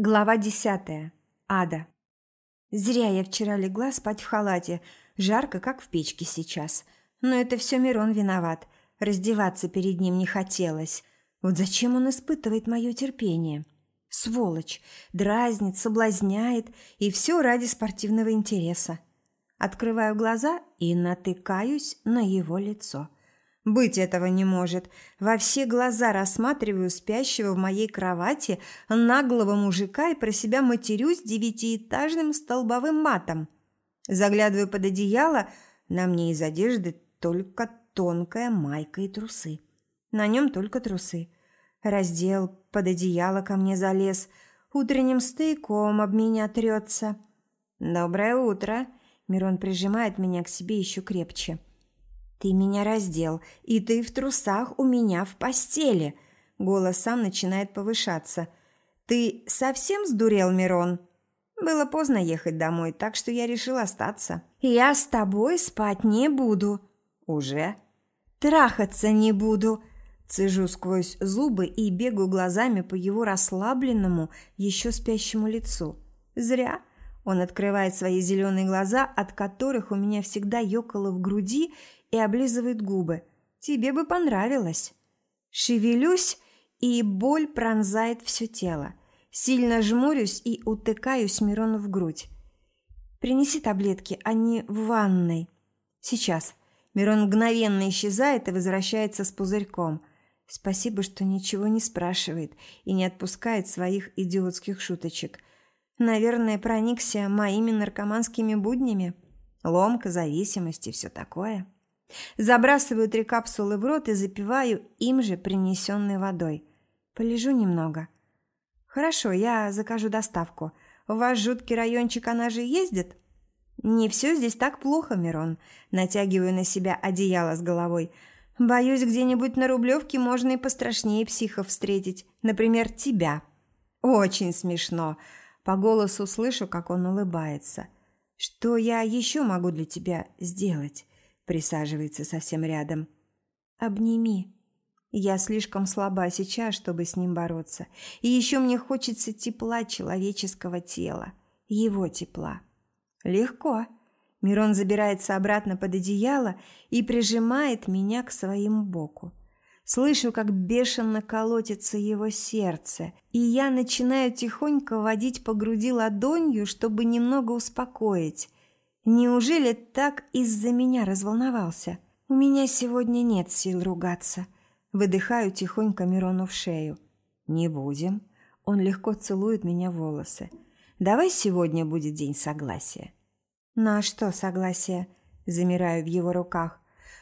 Глава десятая. Ада. Зря я вчера легла спать в халате. Жарко, как в печке сейчас. Но это все Мирон виноват. Раздеваться перед ним не хотелось. Вот зачем он испытывает мое терпение? Сволочь. Дразнит, соблазняет. И все ради спортивного интереса. Открываю глаза и натыкаюсь на его лицо. Быть этого не может. Во все глаза рассматриваю спящего в моей кровати наглого мужика и про себя матерюсь девятиэтажным столбовым матом. Заглядываю под одеяло, на мне из одежды только тонкая майка и трусы. На нем только трусы. Раздел, под одеяло ко мне залез, утренним стейком об меня трется. «Доброе утро!» Мирон прижимает меня к себе еще крепче. «Ты меня раздел, и ты в трусах у меня в постели!» Голос сам начинает повышаться. «Ты совсем сдурел, Мирон?» Было поздно ехать домой, так что я решил остаться. «Я с тобой спать не буду». «Уже?» «Трахаться не буду». Цежу сквозь зубы и бегаю глазами по его расслабленному, еще спящему лицу. «Зря». Он открывает свои зеленые глаза, от которых у меня всегда ёкало в груди, и облизывает губы. Тебе бы понравилось. Шевелюсь, и боль пронзает все тело. Сильно жмурюсь и утыкаюсь Мирону в грудь. Принеси таблетки, они в ванной. Сейчас. Мирон мгновенно исчезает и возвращается с пузырьком. Спасибо, что ничего не спрашивает и не отпускает своих идиотских шуточек. Наверное, проникся моими наркоманскими буднями. Ломка, зависимость и все такое. Забрасываю три капсулы в рот и запиваю им же принесенной водой. Полежу немного. Хорошо, я закажу доставку. У вас жуткий райончик, она же ездит? Не все здесь так плохо, Мирон. Натягиваю на себя одеяло с головой. Боюсь, где-нибудь на Рублевке можно и пострашнее психов встретить. Например, тебя. Очень смешно. По голосу слышу, как он улыбается. Что я еще могу для тебя сделать? Присаживается совсем рядом. «Обними». Я слишком слаба сейчас, чтобы с ним бороться. И еще мне хочется тепла человеческого тела. Его тепла. Легко. Мирон забирается обратно под одеяло и прижимает меня к своему боку. Слышу, как бешено колотится его сердце, и я начинаю тихонько водить по груди ладонью, чтобы немного успокоить. Неужели так из-за меня разволновался? У меня сегодня нет сил ругаться. Выдыхаю тихонько Мирону в шею. Не будем. Он легко целует меня в волосы. Давай сегодня будет день согласия. На что согласие? Замираю в его руках.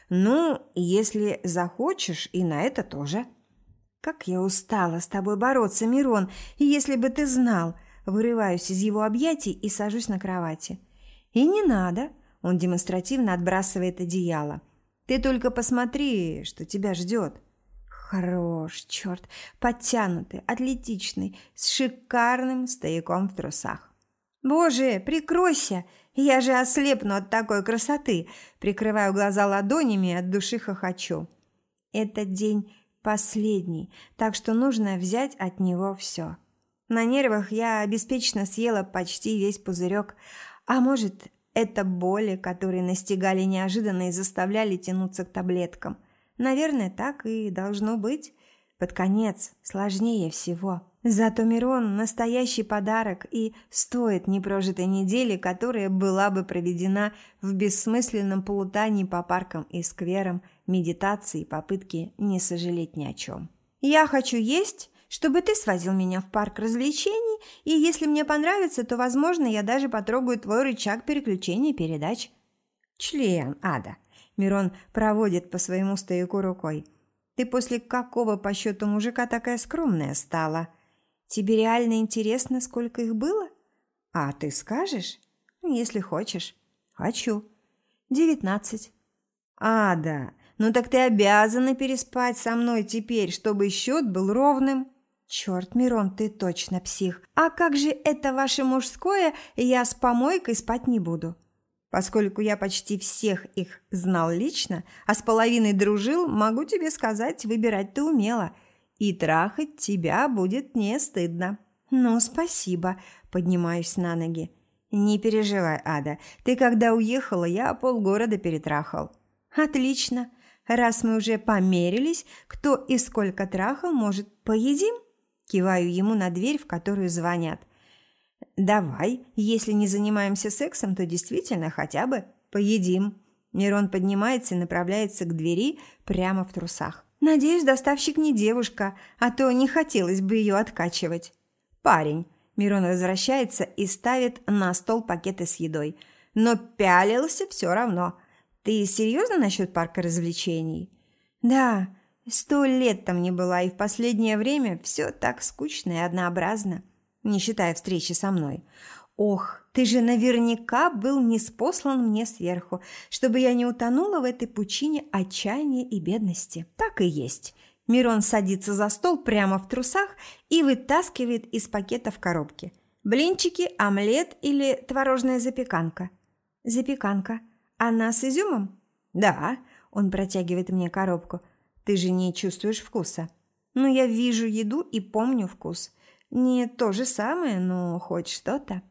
Ну, если захочешь, и на это тоже. Как я устала с тобой бороться, Мирон, и если бы ты знал. Вырываюсь из его объятий и сажусь на кровати. «И не надо», – он демонстративно отбрасывает одеяло. «Ты только посмотри, что тебя ждет». Хорош, черт, подтянутый, атлетичный, с шикарным стояком в трусах. «Боже, прикройся! Я же ослепну от такой красоты!» Прикрываю глаза ладонями от души хохочу. Этот день последний, так что нужно взять от него все. На нервах я беспечно съела почти весь пузырек, а может, это боли, которые настигали неожиданно и заставляли тянуться к таблеткам. Наверное, так и должно быть. Под конец сложнее всего. Зато Мирон – настоящий подарок и стоит непрожитой недели, которая была бы проведена в бессмысленном полутании по паркам и скверам, медитации и попытки не сожалеть ни о чем. «Я хочу есть чтобы ты свозил меня в парк развлечений, и если мне понравится, то, возможно, я даже потрогаю твой рычаг переключения передач». «Член, Ада», – Мирон проводит по своему стояку рукой. «Ты после какого по счету мужика такая скромная стала? Тебе реально интересно, сколько их было? А ты скажешь? Если хочешь». «Хочу». «Девятнадцать». «Ада, ну так ты обязана переспать со мной теперь, чтобы счет был ровным». «Черт, Мирон, ты точно псих. А как же это ваше мужское, я с помойкой спать не буду?» Поскольку я почти всех их знал лично, а с половиной дружил, могу тебе сказать, выбирать ты умела. И трахать тебя будет не стыдно. Ну, спасибо, поднимаюсь на ноги. Не переживай, Ада, ты когда уехала, я полгорода перетрахал. Отлично. Раз мы уже померились, кто и сколько трахал, может, поедим? Киваю ему на дверь, в которую звонят. Давай, если не занимаемся сексом, то действительно хотя бы поедим. Мирон поднимается и направляется к двери прямо в трусах. Надеюсь, доставщик не девушка, а то не хотелось бы ее откачивать. Парень. Мирон возвращается и ставит на стол пакеты с едой. Но пялился все равно. Ты серьезно насчет парка развлечений? Да, сто лет там не была, и в последнее время все так скучно и однообразно, не считая встречи со мной. Ох, ты же наверняка был неспослан мне сверху, чтобы я не утонула в этой пучине отчаяния и бедности. Так и есть. Мирон садится за стол прямо в трусах и вытаскивает из пакета в коробке. Блинчики, омлет или творожная запеканка? Запеканка. Она с изюмом? Да. Он протягивает мне коробку. Ты же не чувствуешь вкуса. Ну, я вижу еду и помню вкус. Не то же самое, но хоть что-то.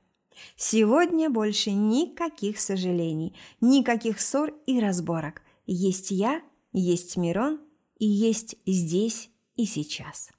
Сегодня больше никаких сожалений, никаких ссор и разборок. Есть я, есть Мирон, и есть здесь и сейчас.